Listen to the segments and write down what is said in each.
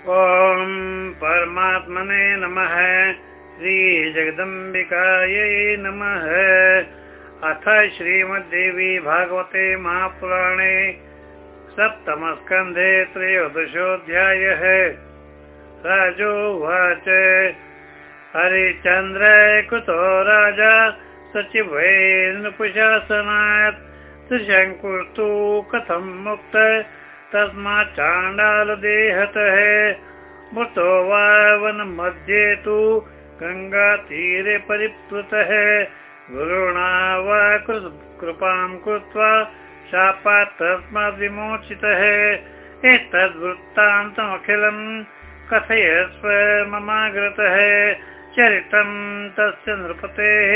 ॐ परमात्मने नमः। श्रीजगदम्बिकायै नमः। अथ श्रीमद्देवी भागवते महापुराणे सप्तमस्कन्धे त्रयोदशोऽध्यायः। राजोवाच। हरिश्चन्द्र कुतो राजा सचिवैर्नुपुशासनात् त्रिशङ्कुर्तु कथं मुक्त तस्मात् चाण्डालदेहतः मृतो वा वनमध्ये तु गङ्गातीरे परिप्लुतः गुरुणा वा कृपां कृत्वा शापात् तस्मात् विमोचितः एतद्वृत्तान्तमखिलम् कथयस्व ममाग्रतः चरितं तस्य नृपतेः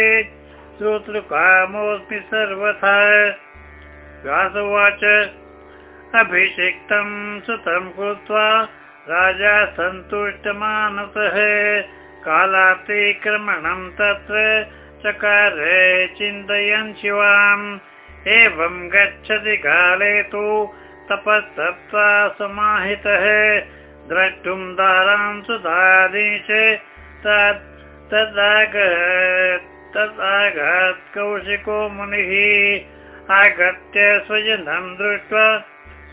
श्रोतृकामोऽस्मि सर्वथा। व्यासवाच। अभिषिक्तं सुतं कृत्वा राजा सन्तुष्टमानसः कालातिक्रमणं तत्र चकार चिन्तयन् शिवाम्। एवं गच्छति काले तु समाहितः। द्रष्टुं दारां तदागत् कौशिको मुनिः आगत्य स्वजनं दृष्ट्वा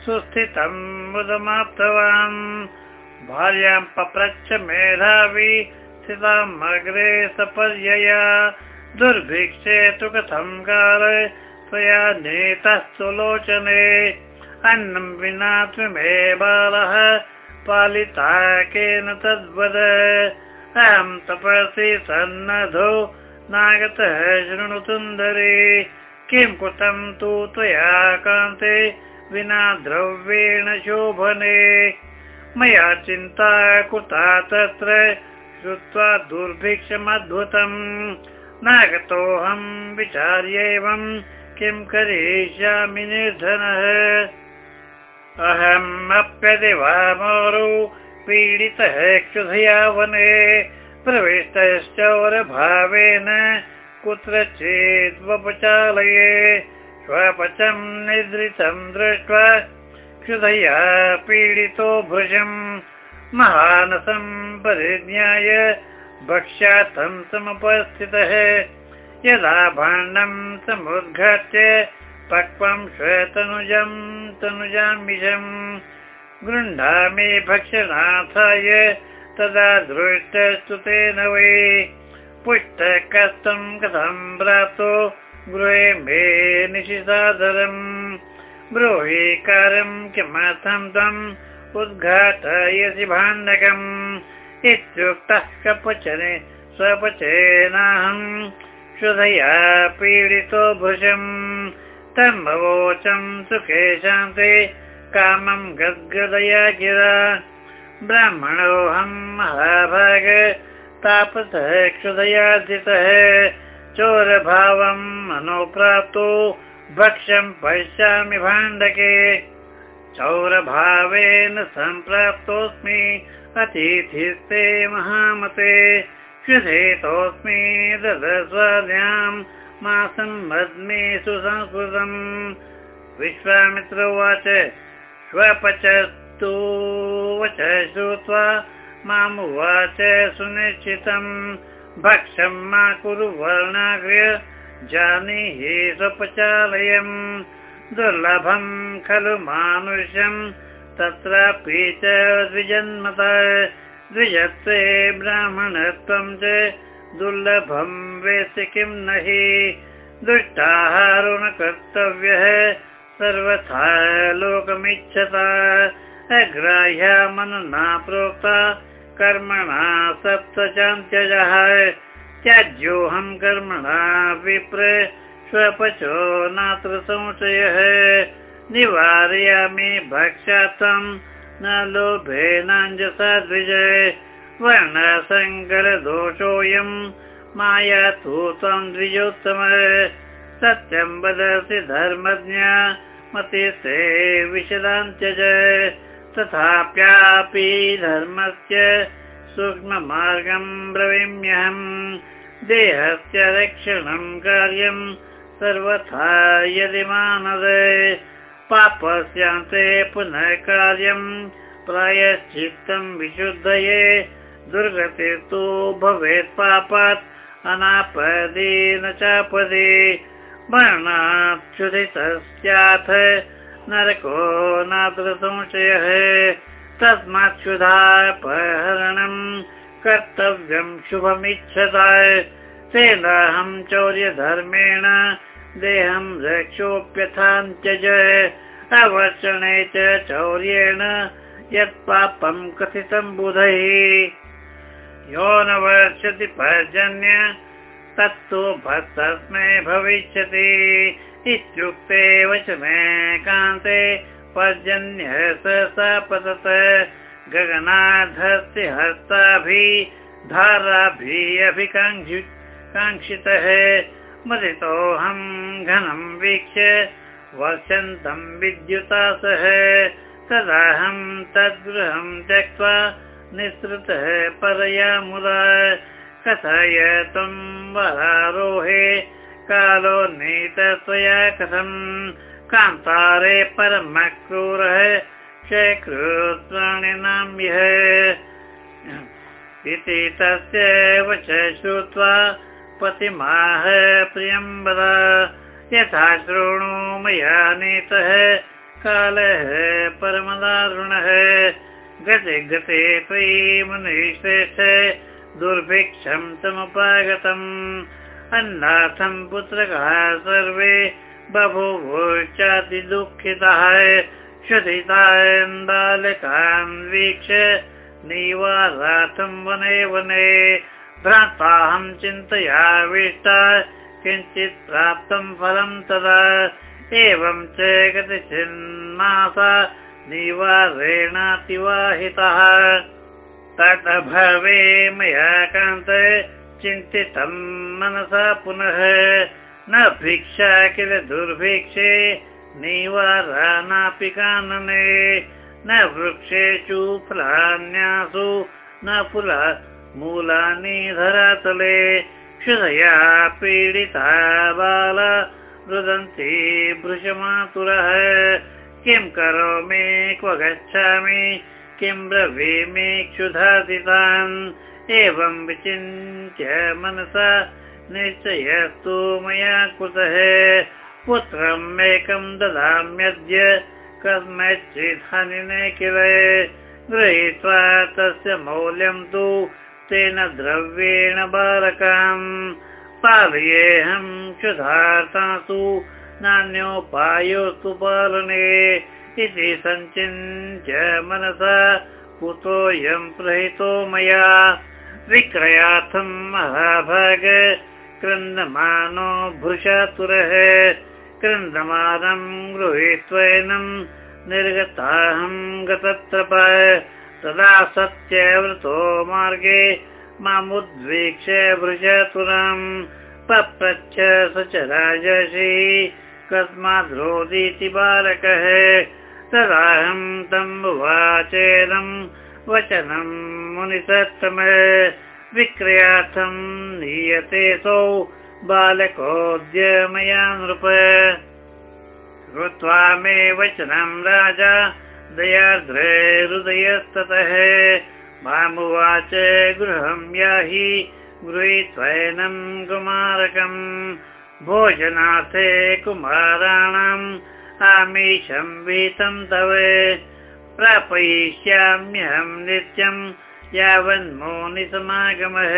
सुस्थितं मुदमाप्तवान्। भार्यां पप्रच्छ मेधावी स्थिताम् अग्रे सपर्यया। दुर्भिक्षे तु कथं काल त्वया नेतः सुलोचने। अन्नं विना त्वमे बालः पालिता केन तद्वद। अहं तपसि सन्नधो नागतः शृणु सुन्दरे किं कृतं तु त्वया कान्ते विना द्रव्येण शोभने। मया चिन्ता कृता तत्र श्रुत्वा दुर्भिक्षमद्भुतम्। नागतोऽहं विचार्यैवं किं करिष्यामि निर्धनः। अहम् अप्यदिवामोरु पीडितः क्षुधया वने प्रविष्टश्चौरभावेन कुत्रचिद्वपचालये स्वपचं निद्रितं दृष्ट्वा क्षुधया पीडितो भुजम् महानसं परिज्ञाय भक्ष्यार्थं समुपस्थितः। यदा भाण्डं समुद्घाट्य पक्वं श्वेतनुजं तनुजामिषम् गृह्णामि भक्षणार्थाय तदा दृष्टस्तुतेन वै। पुष्टः कष्टं कथं प्राप्तो गृहे मे निशिसादरम् ब्रूहि कार्यं किमर्थं त्वम्? उद्घाटयसि भाण्डकम्। इत्युक्तः कपचने स्वपचेनाहम् क्षुधया पीडितो भुजम्। तमवोचं सुखे शान्ते कामं गद्गदया गिरा। ब्राह्मणोऽहं महाभाग तापसः क्षुधयार्जितः चोरभावम् मनोप्राप्तो भक्ष्यं पश्यामि भाण्डके। चौरभावेन सम्प्राप्तोऽस्मि अतिथिस्ते महामते क्षुधेतोऽस्मि ददस्वाद्यां मासं मद्मे सुसंस्कृतम्। विश्वामित्र उवाच श्वपचस्तु वच श्रुत्वा मामुवाच सुनिश्चितं भक्ष्यं मा कुरु वर्णाग्र्य जानीहि स्वपचालयम्। दुर्लभं खलु मानुष्यं तत्रापि च द्विजन्मत। द्विजत्वे ब्राह्मणत्वं च दुर्लभं वेत्ति किं न हि। दुष्टाहारो न कर्तव्यः सर्वथा लोकमिच्छता। अग्राह्या मनना प्रोक्ता कर्मणा सप्तचान्त्यजः त्याज्योऽहं कर्मणा विप्र स्वपचो नात्र संशयः। निवारयामि भक्षार्थं न लोभेनाञ्जसा द्विजय वर्णसङ्करदोषोऽयं माया तु त्वं द्विजोत्तमः। सत्यं वदसि धर्मज्ञा मतिस्ते विशदान्त्यज तथाप्यापि धर्मस्य सूक्ष्ममार्गं ब्रवीम्यहम् देहस्य रक्षणं कार्यं सर्वथा यदि मानद। पापस्यान्ते पुनः कार्यं प्रायश्चित्तं विशुद्धये दुर्गतिर्तु भवेत् पापात् अनापदेन चापदे। मरणाक्षुधितस्याथ नरको नादृसंशयः तस्मात् क्षुधापहरणं कर्तव्यं शुभमिच्छता तेनाहं चौर्यधर्मेण देहं रक्षोऽप्यथाञ्त्यज अवर्षणे च चौर्येण यत् पापं कथितं बुधैः। यो न वर्षति पर्जन्य तत्तु तस्मै भविष्यति इत्युक्ते वचने कान्ते पर्जन्य पतत। गगनाधस्य हस्ताभिः धाराभिः काङ्क्षितः। मदितोऽहं घनं वीक्ष्य वर्षन्तं विद्युता सह तदाहं तद्गृहं त्यक्त्वा निःसृतः परया मुदा कथय त्वं वरारोहे कालो नीत त्वया कथम् कान्तारे परमक्रूरः क्षयकृत्वाणि नाम्यः। इति तस्य वच श्रुत्वा पतिमाह प्रियं वद यथा शृणु मया नीतः कालः परमदारुणः। गते गते त्वयि मुनिश्रेष्ठ दुर्भिक्षं समुपागतम् अन्नाथं पुत्रकः सर्वे बभूवोश्चाति दुःखितः श्वसितान् बालकान् वीक्ष निवासार्थं वने वने। भ्राताहं चिन्तयाविष्टा किञ्चित् प्राप्तं फलं तदा। एवं च गतिचिन्मासा निवारेणातिवाहितः। तदभवे मया कान्त चिन्तितं मनसा पुनः। न भिक्षा किल दुर्भिक्षे निवारानापि कानने। न वृक्षेषु फलान्यासु न फुला मूलानि धरातले। क्षुधया पीडिता बाला रुदन्ति भृशमातुरः। किं करोमि क्व गच्छामि किं ब्रवीमि क्षुधादितान् एवं विचिन्त्य मनसा निश्चयस्तु मया कृतः पुत्रम् एकं ददाम्यद्य हनिने किल। गृहीत्वा तस्य मौल्यं तु तेन द्रव्येण बालकाम्। पालयेऽहं क्षुधार्तासु नान्योपायोस्तु पालने इति सञ्चिन्त्य मनसा कुतोऽयं प्रहितो मया विक्रयार्थं महाभाग। क्रन्दमानो भृशातुरः क्रन्दमानं गृहीत्वैनं निर्गताहं गतत्रप। तदा सत्यव्रतो मार्गे मामुद्वीक्ष्य भृशातुरम् पप्रच्छ स च राजसी कस्माद्रोदीति बालकः। तदाहं तं वाचेदं वचनं मुनिसत्तम विक्रयार्थं सौ बालकोऽद्य मया नृप श्रुत्वा मे वचनं राजा दयार्द्र हृदयस्ततः। मामुवाच गृहं याहि गृहीत्वैनं कुमारकम् भोजनार्थे कुमाराणाम् आमीशं वीतं तव प्रापयिष्याम्यहं नित्यं यावन्मोनिसमागमः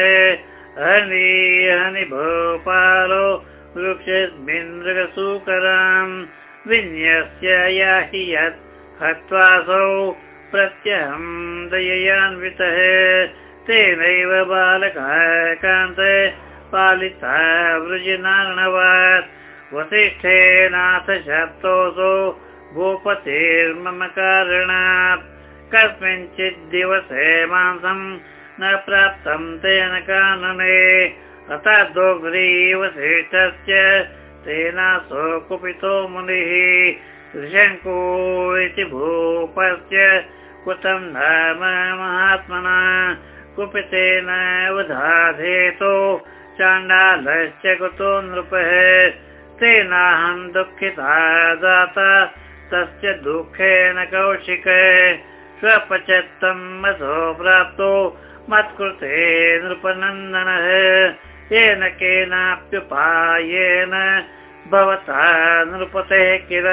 हनि हनि भोपालो वृक्षस्मिन् मृगसूकराम् विन्यस्य याहि यत् हत्वासौ प्रत्यहं दययान्वितः। तेनैव बालकः कान्त पालिता वृजनार्णवात्। वसिष्ठेनाथ शब्दोऽसौ भूपतेर्मम कारणात् कस्मिंश्चित् दिवसे मांसं न प्राप्तं तेन कानने। अतोग्री वसिष्ठस्य तेनासो कुपितो मुनिः। त्रिशङ्को इति भूपस्य कुतं नाम महात्मना। कुपितेन वधाधेतो चाण्डालश्च कुतो नृपः। तेनाहं दुःखिता जाता तस्य दुःखेन कौशिक स्वपचत्तम् मधो प्राप्तो मत्कृते नृपनन्दनः। येन केनाप्युपायेन भवता नृपतेः किल।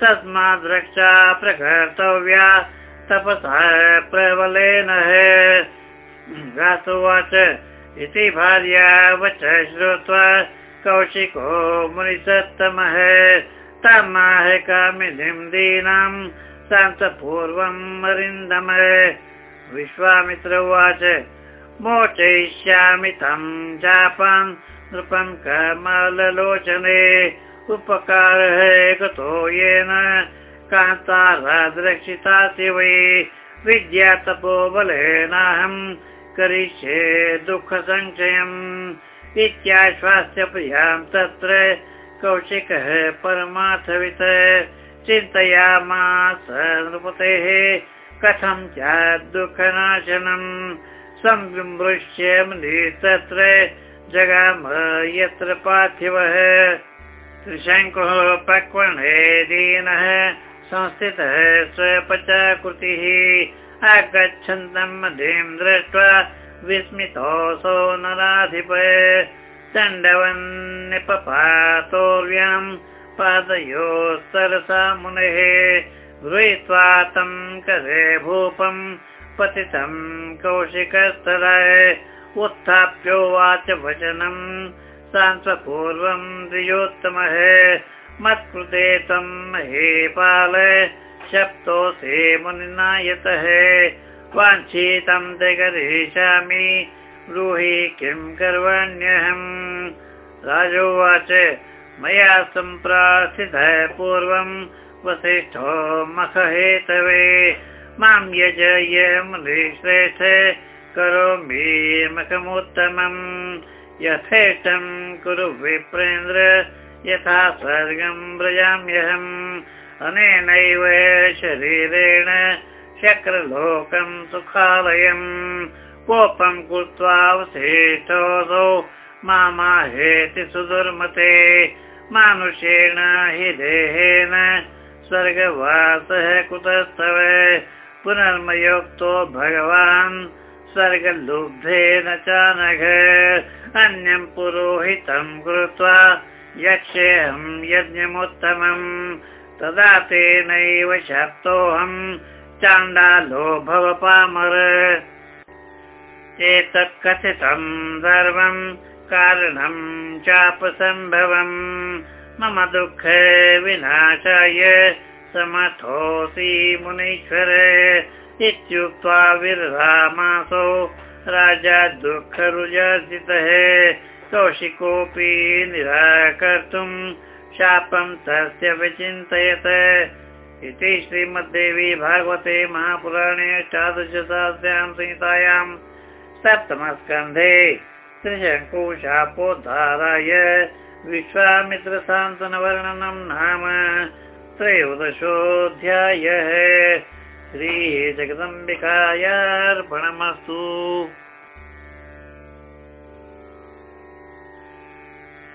तस्माद् रक्षा प्रकर्तव्या तपसा प्रबलेन। गातुवाच इति भार्या वच श्रुत्वा कौशिको मुनिसत्तमः। तमाह कामिनीं दीनां शान्तपूर्वम् अरिन्दम विश्वामित्र उवाच मोचयिष्यामि तं जापान् नृपं कमललोचने उपकारः गतो येन कान्ताराद्रक्षितासि वै। विद्या तपो बलेनाहम् करिष्ये दुःखसञ्चयम् इत्याश्वास्य प्रियां तत्र कौशिकः परमार्थवित् चिन्तयामास नृपतेः कथं च दुःखनाशनम् संविमृश्य तत्र जगाम यत्र पार्थिवः। त्रिशङ्कुः प्रक्वणे दीनः संस्थितः स्वपचाकृतिः। आगच्छन्तम् मधीं दृष्ट्वा विस्मितोऽसौ नराधिप दण्डवन्निपपातोर्व्यां पादयोः सरसा मुनेः गृहीत्वा तं करे भूपम् पतितं कौशिकस्तरा उत्थाप्योवाच वचनम् सान्त्वपूर्वं द्वियोत्तमः मत्कृते त्वं हे पाल शप्तोऽसे मुनिना यतः वाञ्छितं ते करिष्यामि ब्रूहि किं कर्वण्यहम् राजोवाच मया सम्प्रार्थितः पूर्वं वसिष्ठो मखहेतवे। मां यज यश्रेष्ठ करोमि मखमुत्तमम्। यथेष्टं कुरु विप्रेन्द्र यथा स्वर्गं व्रजाम्यहम्। अनेनैव शरीरेण शक्रलोकं सुखालयम् कोपं कृत्वावशेषोऽसौ मामाहेति सुदुर्मते। मानुषेण हि देहेन स्वर्गवासः कुतस्तव। पुनर्मयोक्तो भगवान् स्वर्गलुब्धेन चानघ। अन्यं पुरोहितं कृत्वा यक्षेऽहं यज्ञमुत्तमम्। तदा तेनैव शक्तोऽहं चाण्डालो भव पामर एतत् कथितं सर्वं कारणं चापसम्भवम् मम दुःख विनाशाय समर्थोऽसि मुनीश्वर। इत्युक्त्वा विररामासो राजा दुःखरुजर्जितः। कौशिकोऽपि निराकर्तुम् शापं तस्य विचिन्तयत। इति श्रीमद्देवी भागवते महापुराणे अष्टादशसहस्र्यां संहितायां सप्तमस्कन्धे त्रिशङ्कुशापोद्धाराय विश्वामित्रसान्तनवर्णनं नाम त्रयोदशोऽध्यायः श्रीजगदम्बिकायार्पणमस्तु